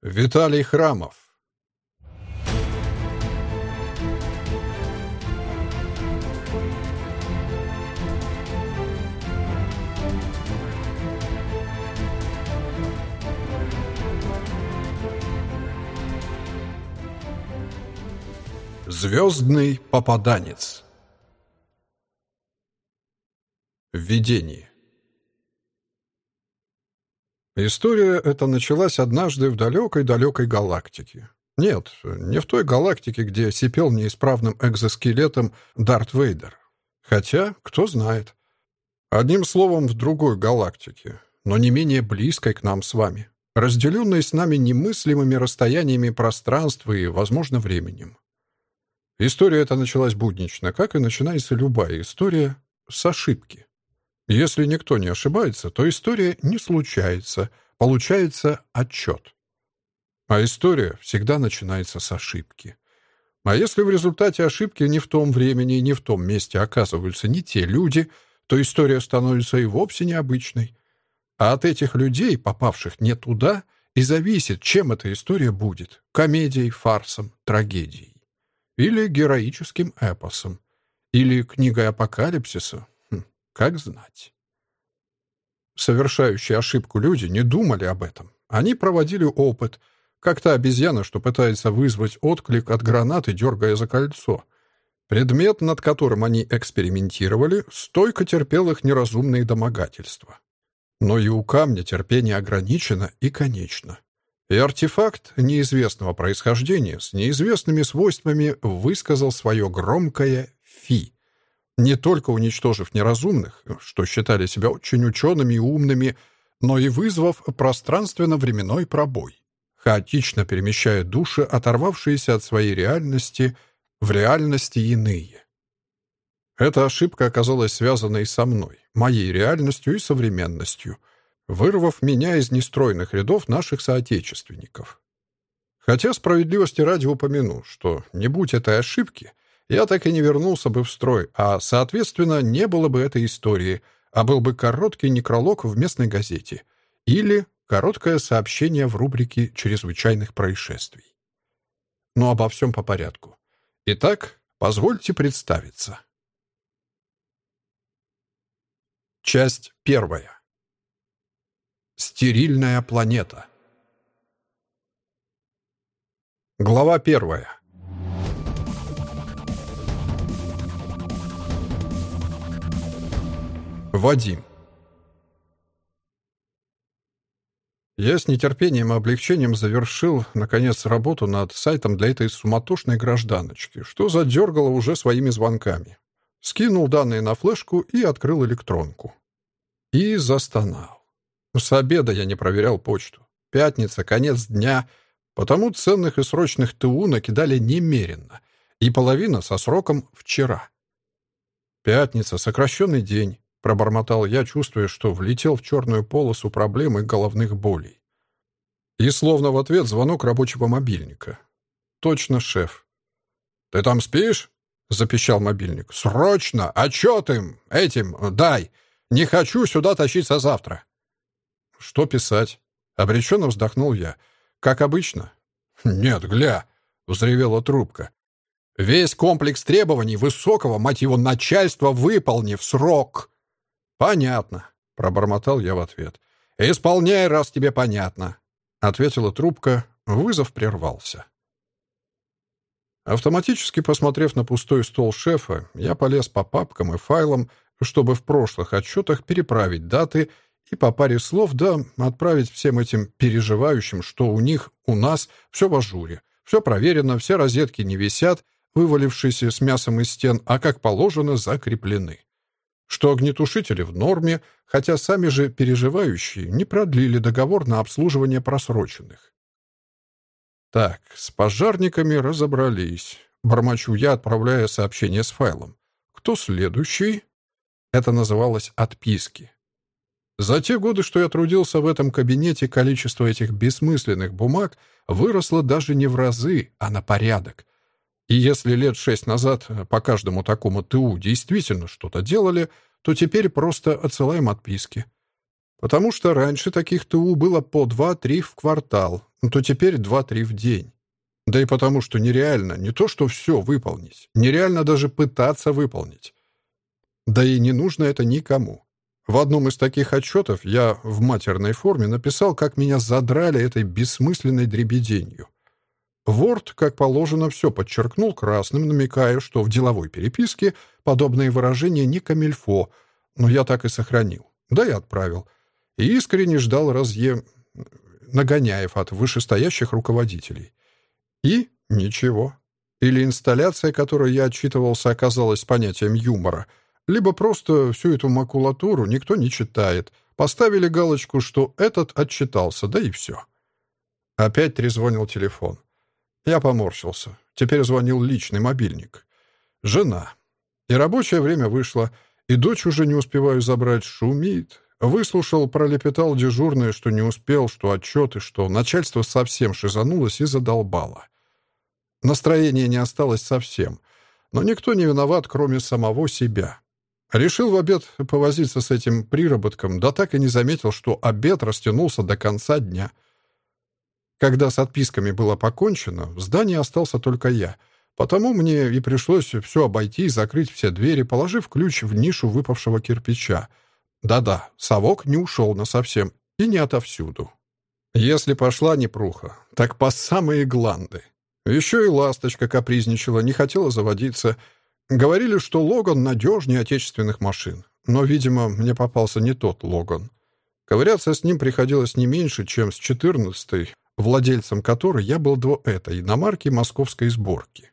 Виталий Храмов. Звездный попаданец. Введение История эта началась однажды в далекой-далекой галактике. Нет, не в той галактике, где сипел неисправным экзоскелетом Дарт Вейдер. Хотя, кто знает. Одним словом, в другой галактике, но не менее близкой к нам с вами, разделенной с нами немыслимыми расстояниями пространства и, возможно, временем. История эта началась буднично, как и начинается любая история, с ошибки. Если никто не ошибается, то история не случается, получается отчет. А история всегда начинается с ошибки. А если в результате ошибки не в том времени и не в том месте оказываются не те люди, то история становится и вовсе необычной. А от этих людей, попавших не туда, и зависит, чем эта история будет — комедией, фарсом, трагедией. Или героическим эпосом. Или книгой апокалипсиса. Как знать. Совершающие ошибку люди не думали об этом. Они проводили опыт, как та обезьяна, что пытается вызвать отклик от гранаты, дергая за кольцо. Предмет, над которым они экспериментировали, стойко терпел их неразумные домогательства. Но и у камня терпение ограничено и конечно и артефакт неизвестного происхождения с неизвестными свойствами высказал свое громкое «фи», не только уничтожив неразумных, что считали себя очень учеными и умными, но и вызвав пространственно-временной пробой, хаотично перемещая души, оторвавшиеся от своей реальности, в реальности иные. Эта ошибка оказалась связана и со мной, моей реальностью и современностью — вырвав меня из нестройных рядов наших соотечественников. Хотя справедливости ради упомяну, что не будь этой ошибки, я так и не вернулся бы в строй, а, соответственно, не было бы этой истории, а был бы короткий некролог в местной газете или короткое сообщение в рубрике чрезвычайных происшествий. Но обо всем по порядку. Итак, позвольте представиться. Часть первая. Стерильная планета. Глава первая. Вадим. Я с нетерпением и облегчением завершил, наконец, работу над сайтом для этой суматошной гражданочки, что задергало уже своими звонками. Скинул данные на флешку и открыл электронку. И застонал. С обеда я не проверял почту. Пятница, конец дня. Потому ценных и срочных ТУ накидали немеренно. И половина со сроком вчера. Пятница, сокращенный день. Пробормотал я, чувствуя, что влетел в черную полосу проблем и головных болей. И словно в ответ звонок рабочего мобильника. Точно, шеф. «Ты там спишь?» — запищал мобильник. «Срочно! Отчет им! Этим! Дай! Не хочу сюда тащиться завтра!» «Что писать?» Обреченно вздохнул я. «Как обычно?» «Нет, гля!» — взревела трубка. «Весь комплекс требований высокого, мать его, начальства выполни в срок!» «Понятно», — пробормотал я в ответ. «Исполняй, раз тебе понятно», — ответила трубка. Вызов прервался. Автоматически посмотрев на пустой стол шефа, я полез по папкам и файлам, чтобы в прошлых отчетах переправить даты и по паре слов, да, отправить всем этим переживающим, что у них, у нас, все в ажуре, все проверено, все розетки не висят, вывалившиеся с мясом из стен, а, как положено, закреплены. Что огнетушители в норме, хотя сами же переживающие не продлили договор на обслуживание просроченных. Так, с пожарниками разобрались. Бормочу я, отправляя сообщение с файлом. Кто следующий? Это называлось «отписки». За те годы, что я трудился в этом кабинете, количество этих бессмысленных бумаг выросло даже не в разы, а на порядок. И если лет шесть назад по каждому такому ТУ действительно что-то делали, то теперь просто отсылаем отписки. Потому что раньше таких ТУ было по 2-3 в квартал, то теперь 2-3 в день. Да и потому, что нереально не то, что все выполнить, нереально даже пытаться выполнить. Да и не нужно это никому. В одном из таких отчетов я в матерной форме написал, как меня задрали этой бессмысленной дребеденью. Ворд, как положено, все подчеркнул красным, намекая, что в деловой переписке подобные выражения не камильфо, но я так и сохранил. Да и отправил. И искренне ждал разъем нагоняев от вышестоящих руководителей. И ничего. Или инсталляция, которой я отчитывался, оказалась понятием юмора — либо просто всю эту макулатуру никто не читает. Поставили галочку, что этот отчитался, да и все. Опять трезвонил телефон. Я поморщился. Теперь звонил личный мобильник. Жена. И рабочее время вышло, и дочь уже не успеваю забрать, шумит. Выслушал, пролепетал дежурное, что не успел, что отчеты, что начальство совсем шизанулось и задолбало. Настроения не осталось совсем. Но никто не виноват, кроме самого себя. Решил в обед повозиться с этим приработком, да так и не заметил, что обед растянулся до конца дня. Когда с отписками было покончено, в здании остался только я, потому мне и пришлось все обойти и закрыть все двери, положив ключ в нишу выпавшего кирпича. Да-да, совок не ушел насовсем и не отовсюду. Если пошла непруха, так по самые гланды. Еще и ласточка капризничала, не хотела заводиться — Говорили, что Логан надежнее отечественных машин. Но, видимо, мне попался не тот Логан. Ковыряться с ним приходилось не меньше, чем с 14-й, владельцем которой я был до этой иномарки московской сборки.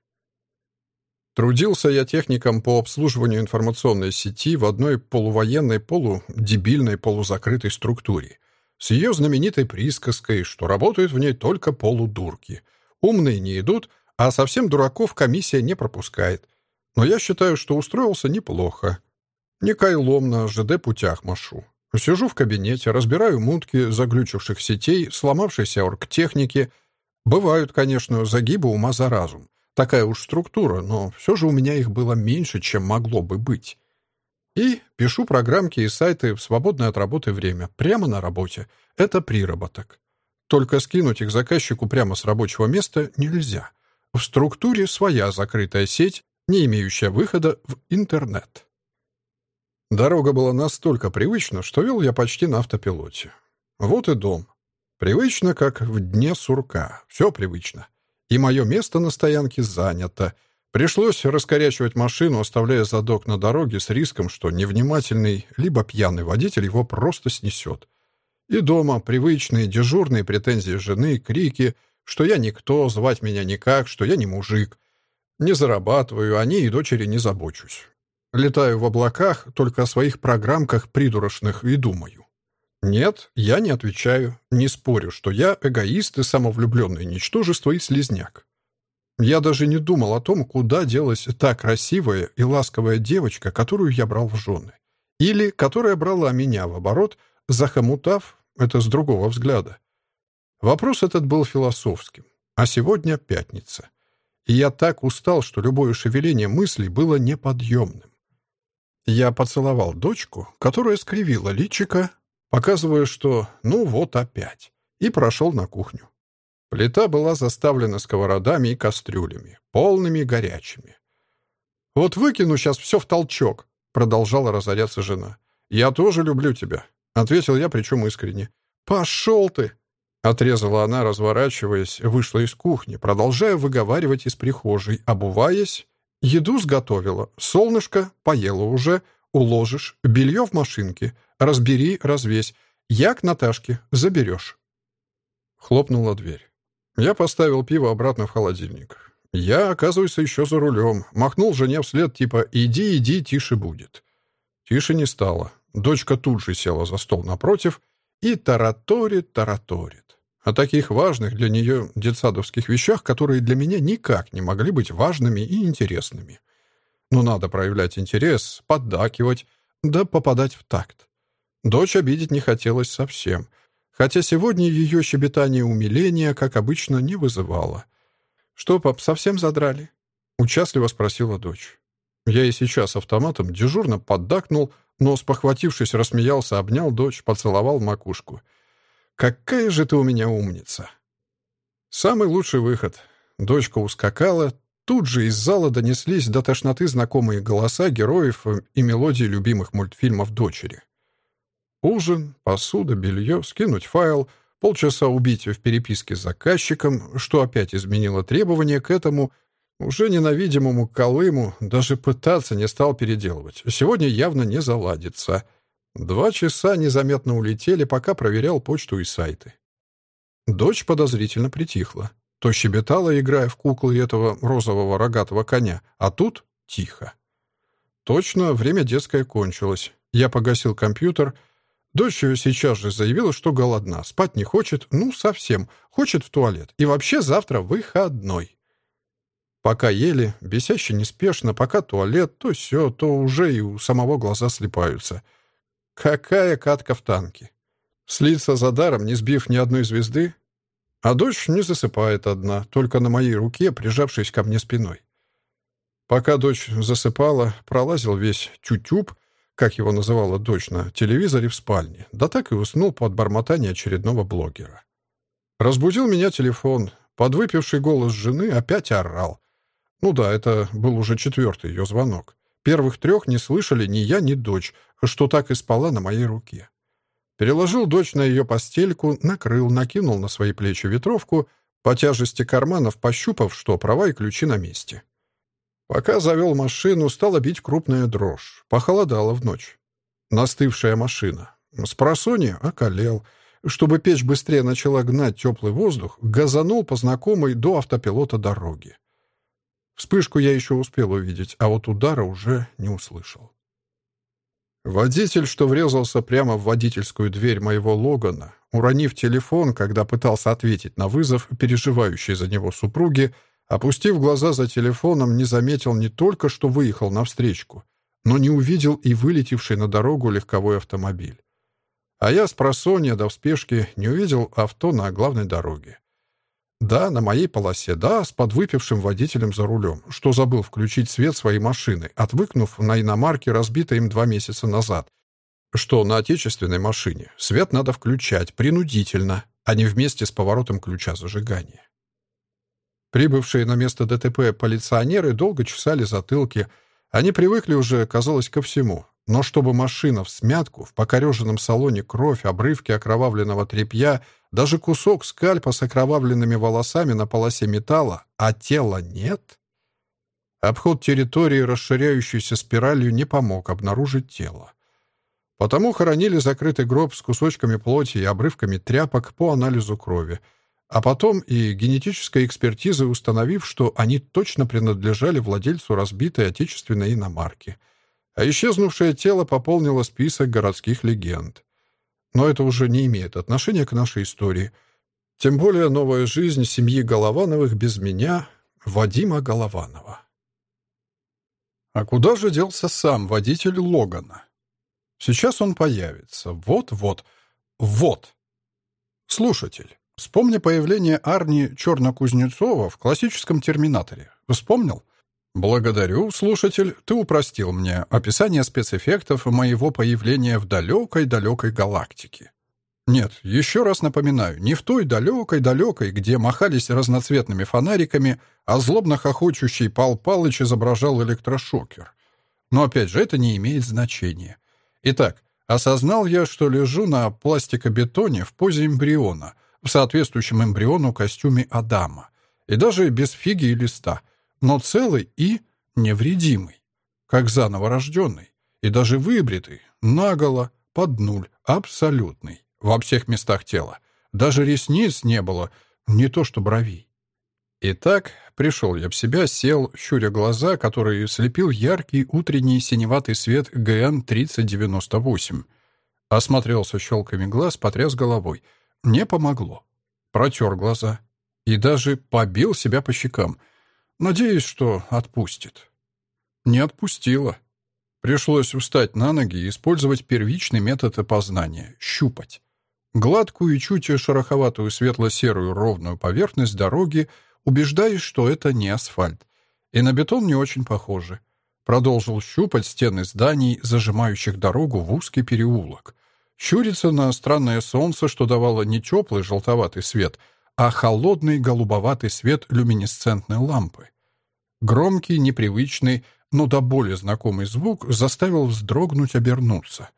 Трудился я техником по обслуживанию информационной сети в одной полувоенной, полудебильной, полузакрытой структуре, с ее знаменитой присказкой, что работают в ней только полудурки. Умные не идут, а совсем дураков комиссия не пропускает — но я считаю, что устроился неплохо. Не кайлом на ЖД-путях машу. Сижу в кабинете, разбираю мутки заглючивших сетей, сломавшейся оргтехники. Бывают, конечно, загибы ума за разум. Такая уж структура, но все же у меня их было меньше, чем могло бы быть. И пишу программки и сайты в свободное от работы время, прямо на работе. Это приработок. Только скинуть их заказчику прямо с рабочего места нельзя. В структуре своя закрытая сеть, не имеющая выхода в интернет. Дорога была настолько привычна, что вел я почти на автопилоте. Вот и дом. Привычно, как в дне сурка. Все привычно. И мое место на стоянке занято. Пришлось раскорячивать машину, оставляя задок на дороге с риском, что невнимательный либо пьяный водитель его просто снесет. И дома привычные дежурные претензии жены, крики, что я никто, звать меня никак, что я не мужик, не зарабатываю, о ней и дочери не забочусь. Летаю в облаках, только о своих программках придурочных и думаю. Нет, я не отвечаю, не спорю, что я эгоист и самовлюбленное ничтожество и слезняк. Я даже не думал о том, куда делась та красивая и ласковая девочка, которую я брал в жены. Или которая брала меня в оборот, захомутав это с другого взгляда. Вопрос этот был философским. А сегодня пятница и я так устал, что любое шевеление мыслей было неподъемным. Я поцеловал дочку, которая скривила личико, показывая, что «ну вот опять», и прошел на кухню. Плита была заставлена сковородами и кастрюлями, полными горячими. «Вот выкину сейчас все в толчок», — продолжала разоряться жена. «Я тоже люблю тебя», — ответил я, причем искренне. «Пошел ты!» Отрезала она, разворачиваясь, вышла из кухни, продолжая выговаривать из прихожей, обуваясь. Еду сготовила, солнышко поела уже, уложишь, белье в машинке, разбери, развесь. Я к Наташке, заберешь. Хлопнула дверь. Я поставил пиво обратно в холодильник. Я, оказывается, еще за рулем. Махнул жене вслед, типа «иди, иди, тише будет». Тише не стало. Дочка тут же села за стол напротив и тараторит, тараторит о таких важных для нее детсадовских вещах, которые для меня никак не могли быть важными и интересными. Но надо проявлять интерес, поддакивать, да попадать в такт. Дочь обидеть не хотелось совсем, хотя сегодня ее щебетание умиления, как обычно, не вызывало. «Что, пап, совсем задрали?» — участливо спросила дочь. Я и сейчас автоматом дежурно поддакнул, но, спохватившись, рассмеялся, обнял дочь, поцеловал макушку. «Какая же ты у меня умница!» Самый лучший выход. Дочка ускакала, тут же из зала донеслись до тошноты знакомые голоса героев и мелодии любимых мультфильмов дочери. Ужин, посуда, белье, скинуть файл, полчаса убить в переписке с заказчиком, что опять изменило требования к этому — уже ненавидимому Колыму даже пытаться не стал переделывать. Сегодня явно не заладится. Два часа незаметно улетели, пока проверял почту и сайты. Дочь подозрительно притихла. То щебетала, играя в куклы этого розового рогатого коня, а тут тихо. Точно, время детское кончилось. Я погасил компьютер. Дочь сейчас же заявила, что голодна, спать не хочет, ну, совсем, хочет в туалет. И вообще завтра выходной. Пока ели, бесяще неспешно, пока туалет, то все, то уже и у самого глаза слепаются. Какая катка в танке! Слиться за даром, не сбив ни одной звезды? А дочь не засыпает одна, только на моей руке, прижавшись ко мне спиной. Пока дочь засыпала, пролазил весь тютюб, как его называла дочь на телевизоре в спальне, да так и уснул под бормотание очередного блогера. Разбудил меня телефон. Подвыпивший голос жены опять орал. Ну да, это был уже четвертый ее звонок. Первых трех не слышали ни я, ни дочь, что так и спала на моей руке. Переложил дочь на ее постельку, накрыл, накинул на свои плечи ветровку, по тяжести карманов пощупав, что права и ключи на месте. Пока завел машину, стала бить крупная дрожь. Похолодало в ночь. Настывшая машина. С просонья околел. Чтобы печь быстрее начала гнать теплый воздух, газанул по знакомой до автопилота дороги. Вспышку я еще успел увидеть, а вот удара уже не услышал. Водитель, что врезался прямо в водительскую дверь моего Логана, уронив телефон, когда пытался ответить на вызов переживающей за него супруги, опустив глаза за телефоном, не заметил не только, что выехал навстречку, но не увидел и вылетевший на дорогу легковой автомобиль. А я с просонья до спешки не увидел авто на главной дороге. Да, на моей полосе, да, с подвыпившим водителем за рулем, что забыл включить свет своей машины, отвыкнув на иномарке, разбитой им два месяца назад. Что на отечественной машине свет надо включать принудительно, а не вместе с поворотом ключа зажигания. Прибывшие на место ДТП полиционеры долго чесали затылки. Они привыкли уже, казалось, ко всему. Но чтобы машина в смятку, в покореженном салоне кровь, обрывки окровавленного тряпья, даже кусок скальпа с окровавленными волосами на полосе металла, а тела нет? Обход территории, расширяющейся спиралью, не помог обнаружить тело. Потому хоронили закрытый гроб с кусочками плоти и обрывками тряпок по анализу крови, а потом и генетической экспертизой установив, что они точно принадлежали владельцу разбитой отечественной иномарки — а исчезнувшее тело пополнило список городских легенд. Но это уже не имеет отношения к нашей истории. Тем более новая жизнь семьи Головановых без меня, Вадима Голованова. А куда же делся сам водитель Логана? Сейчас он появится. Вот-вот. Вот. Слушатель, вспомни появление Арни Чернокузнецова в классическом «Терминаторе». Вспомнил? «Благодарю, слушатель, ты упростил мне описание спецэффектов моего появления в далекой-далекой галактике. Нет, еще раз напоминаю, не в той далекой-далекой, где махались разноцветными фонариками, а злобно хохочущий Пал Палыч изображал электрошокер. Но опять же, это не имеет значения. Итак, осознал я, что лежу на пластикобетоне в позе эмбриона, в соответствующем эмбриону костюме Адама, и даже без фиги и листа — но целый и невредимый, как заново рожденный, и даже выбритый, наголо, под нуль, абсолютный, во всех местах тела. Даже ресниц не было, не то что бровей. Итак, пришел я в себя, сел, щуря глаза, которые слепил яркий утренний синеватый свет ГН-3098. Осмотрелся щелками глаз, потряс головой. Не помогло. Протер глаза. И даже побил себя по щекам — Надеюсь, что отпустит. Не отпустила. Пришлось встать на ноги и использовать первичный метод опознания — щупать. Гладкую и чуть шероховатую светло-серую ровную поверхность дороги, убеждаясь, что это не асфальт. И на бетон не очень похоже. Продолжил щупать стены зданий, зажимающих дорогу в узкий переулок. Щуриться на странное солнце, что давало не теплый желтоватый свет, а холодный голубоватый свет люминесцентной лампы. Громкий, непривычный, но до боли знакомый звук заставил вздрогнуть, обернуться.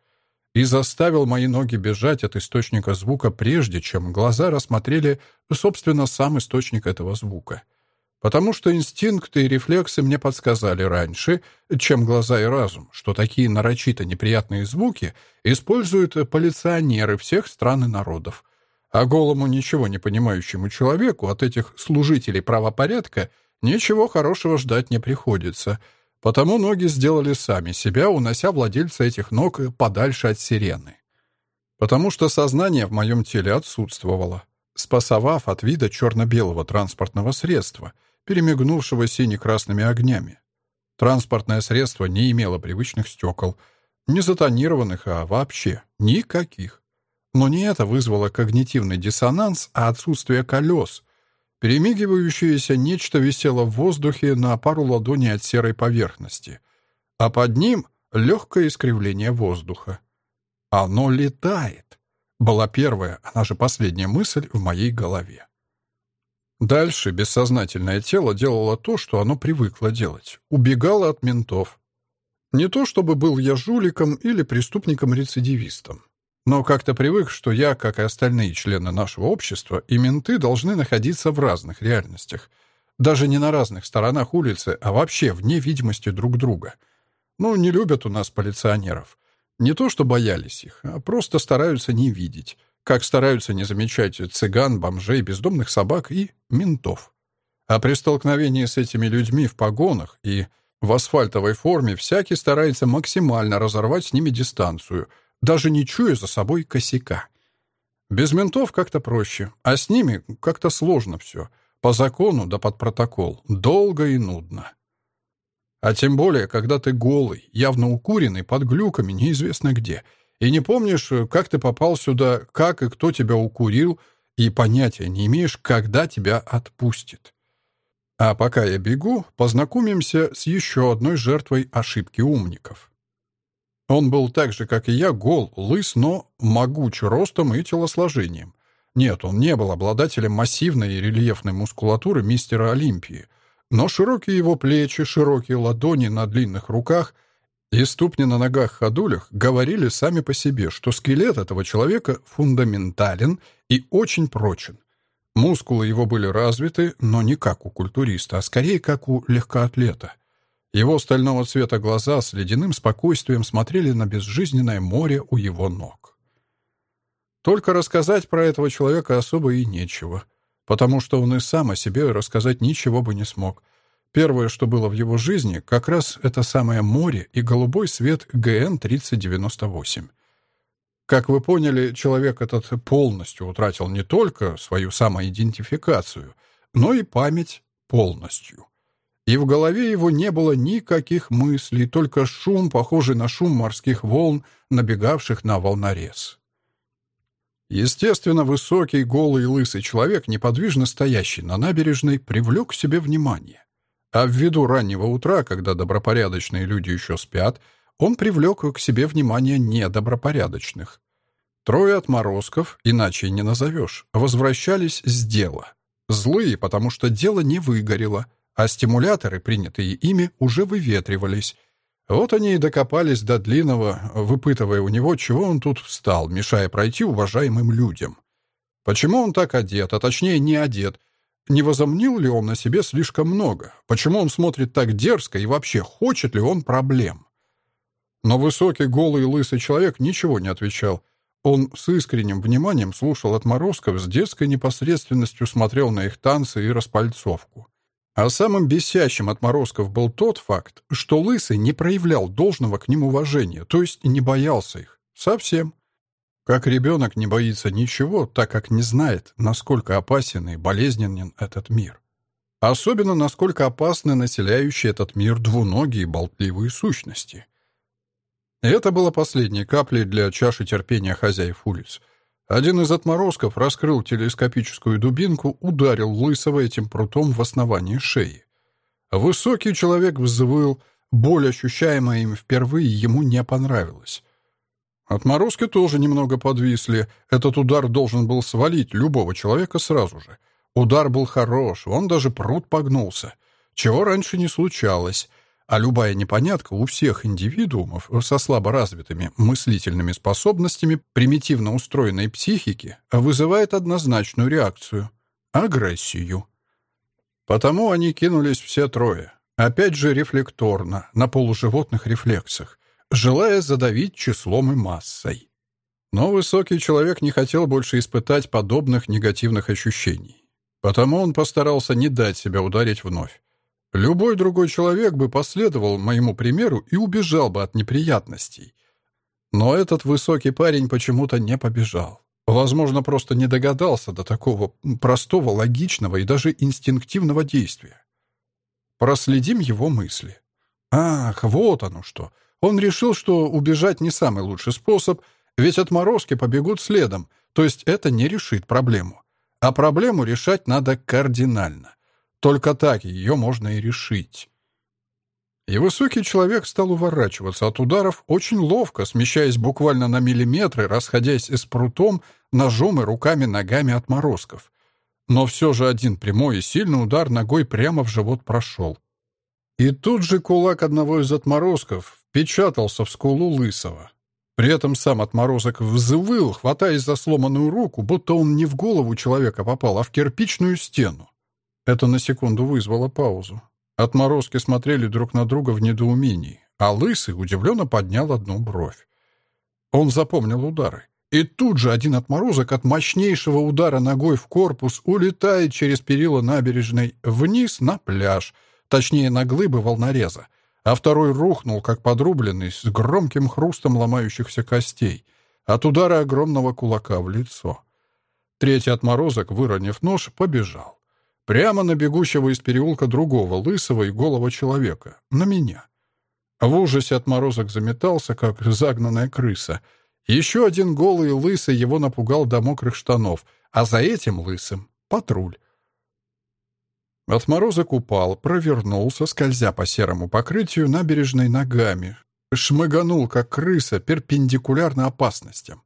И заставил мои ноги бежать от источника звука прежде, чем глаза рассмотрели, собственно, сам источник этого звука — Потому что инстинкты и рефлексы мне подсказали раньше, чем глаза и разум, что такие нарочито неприятные звуки используют полиционеры всех стран и народов. А голому, ничего не понимающему человеку от этих служителей правопорядка ничего хорошего ждать не приходится. Потому ноги сделали сами себя, унося владельца этих ног подальше от сирены. Потому что сознание в моем теле отсутствовало, спасовав от вида черно-белого транспортного средства — перемигнувшего сине-красными огнями. Транспортное средство не имело привычных стекол, не затонированных, а вообще никаких. Но не это вызвало когнитивный диссонанс, а отсутствие колес. Перемигивающееся нечто висело в воздухе на пару ладоней от серой поверхности, а под ним — легкое искривление воздуха. «Оно летает!» — была первая, она же последняя мысль в моей голове. Дальше бессознательное тело делало то, что оно привыкло делать. Убегало от ментов. Не то чтобы был я жуликом или преступником-рецидивистом. Но как-то привык, что я, как и остальные члены нашего общества, и менты должны находиться в разных реальностях. Даже не на разных сторонах улицы, а вообще вне видимости друг друга. Ну, не любят у нас полиционеров. Не то, что боялись их, а просто стараются не видеть как стараются не замечать цыган, бомжей, бездомных собак и ментов. А при столкновении с этими людьми в погонах и в асфальтовой форме всякий старается максимально разорвать с ними дистанцию, даже не чуя за собой косяка. Без ментов как-то проще, а с ними как-то сложно все. По закону да под протокол. Долго и нудно. А тем более, когда ты голый, явно укуренный, под глюками, неизвестно где — и не помнишь, как ты попал сюда, как и кто тебя укурил, и понятия не имеешь, когда тебя отпустит. А пока я бегу, познакомимся с еще одной жертвой ошибки умников. Он был так же, как и я, гол, лыс, но могуч ростом и телосложением. Нет, он не был обладателем массивной и рельефной мускулатуры мистера Олимпии, но широкие его плечи, широкие ладони на длинных руках — и ступни на ногах-ходулях говорили сами по себе, что скелет этого человека фундаментален и очень прочен. Мускулы его были развиты, но не как у культуриста, а скорее как у легкоатлета. Его стального цвета глаза с ледяным спокойствием смотрели на безжизненное море у его ног. Только рассказать про этого человека особо и нечего, потому что он и сам о себе рассказать ничего бы не смог — Первое, что было в его жизни, как раз это самое море и голубой свет ГН-3098. Как вы поняли, человек этот полностью утратил не только свою самоидентификацию, но и память полностью. И в голове его не было никаких мыслей, только шум, похожий на шум морских волн, набегавших на волнорез. Естественно, высокий, голый, лысый человек, неподвижно стоящий на набережной, привлек к себе внимание. А ввиду раннего утра, когда добропорядочные люди еще спят, он привлек к себе внимание недобропорядочных. Трое отморозков, иначе не назовешь, возвращались с дела. Злые, потому что дело не выгорело, а стимуляторы, принятые ими, уже выветривались. Вот они и докопались до длинного, выпытывая у него, чего он тут встал, мешая пройти уважаемым людям. Почему он так одет, а точнее не одет, не возомнил ли он на себе слишком много? Почему он смотрит так дерзко и вообще хочет ли он проблем? Но высокий, голый лысый человек ничего не отвечал. Он с искренним вниманием слушал отморозков, с детской непосредственностью смотрел на их танцы и распальцовку. А самым бесящим отморозков был тот факт, что Лысый не проявлял должного к ним уважения, то есть не боялся их. Совсем. Как ребенок не боится ничего, так как не знает, насколько опасен и болезненен этот мир. Особенно, насколько опасны населяющие этот мир двуногие болтливые сущности. Это было последней каплей для чаши терпения хозяев улиц. Один из отморозков раскрыл телескопическую дубинку, ударил Лысого этим прутом в основание шеи. Высокий человек взвыл, Боль, ощущаемая им впервые, ему не понравилась. Отморозки тоже немного подвисли. Этот удар должен был свалить любого человека сразу же. Удар был хорош, он даже пруд погнулся. Чего раньше не случалось. А любая непонятка у всех индивидуумов со слабо развитыми мыслительными способностями примитивно устроенной психики вызывает однозначную реакцию — агрессию. Потому они кинулись все трое. Опять же рефлекторно, на полуживотных рефлексах, желая задавить числом и массой. Но высокий человек не хотел больше испытать подобных негативных ощущений. Потому он постарался не дать себя ударить вновь. Любой другой человек бы последовал моему примеру и убежал бы от неприятностей. Но этот высокий парень почему-то не побежал. Возможно, просто не догадался до такого простого, логичного и даже инстинктивного действия. Проследим его мысли. Ах, вот оно что. Он решил, что убежать не самый лучший способ, ведь отморозки побегут следом, то есть это не решит проблему. А проблему решать надо кардинально. Только так ее можно и решить. И высокий человек стал уворачиваться от ударов очень ловко, смещаясь буквально на миллиметры, расходясь с прутом, ножом и руками-ногами отморозков. Но все же один прямой и сильный удар ногой прямо в живот прошел. И тут же кулак одного из отморозков впечатался в скулу Лысого. При этом сам отморозок взвыл, хватаясь за сломанную руку, будто он не в голову человека попал, а в кирпичную стену. Это на секунду вызвало паузу. Отморозки смотрели друг на друга в недоумении, а Лысый удивленно поднял одну бровь. Он запомнил удары. И тут же один отморозок от мощнейшего удара ногой в корпус улетает через перила набережной вниз на пляж, точнее на глыбы волнореза, а второй рухнул, как подрубленный, с громким хрустом ломающихся костей от удара огромного кулака в лицо. Третий отморозок, выронив нож, побежал. Прямо на бегущего из переулка другого, лысого и голого человека. На меня. В ужасе отморозок заметался, как загнанная крыса. Еще один голый и лысый его напугал до мокрых штанов, а за этим лысым — патруль. Отморозок упал, провернулся, скользя по серому покрытию набережной ногами. Шмыганул, как крыса, перпендикулярно опасностям.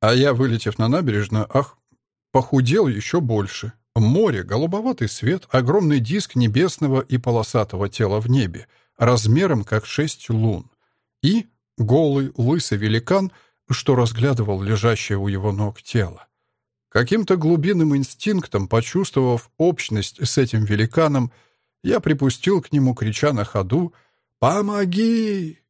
А я, вылетев на набережную, ах, похудел еще больше. Море, голубоватый свет, огромный диск небесного и полосатого тела в небе, размером как шесть лун. И голый, лысый великан, что разглядывал лежащее у его ног тело. Каким-то глубинным инстинктом, почувствовав общность с этим великаном, я припустил к нему, крича на ходу «Помоги!»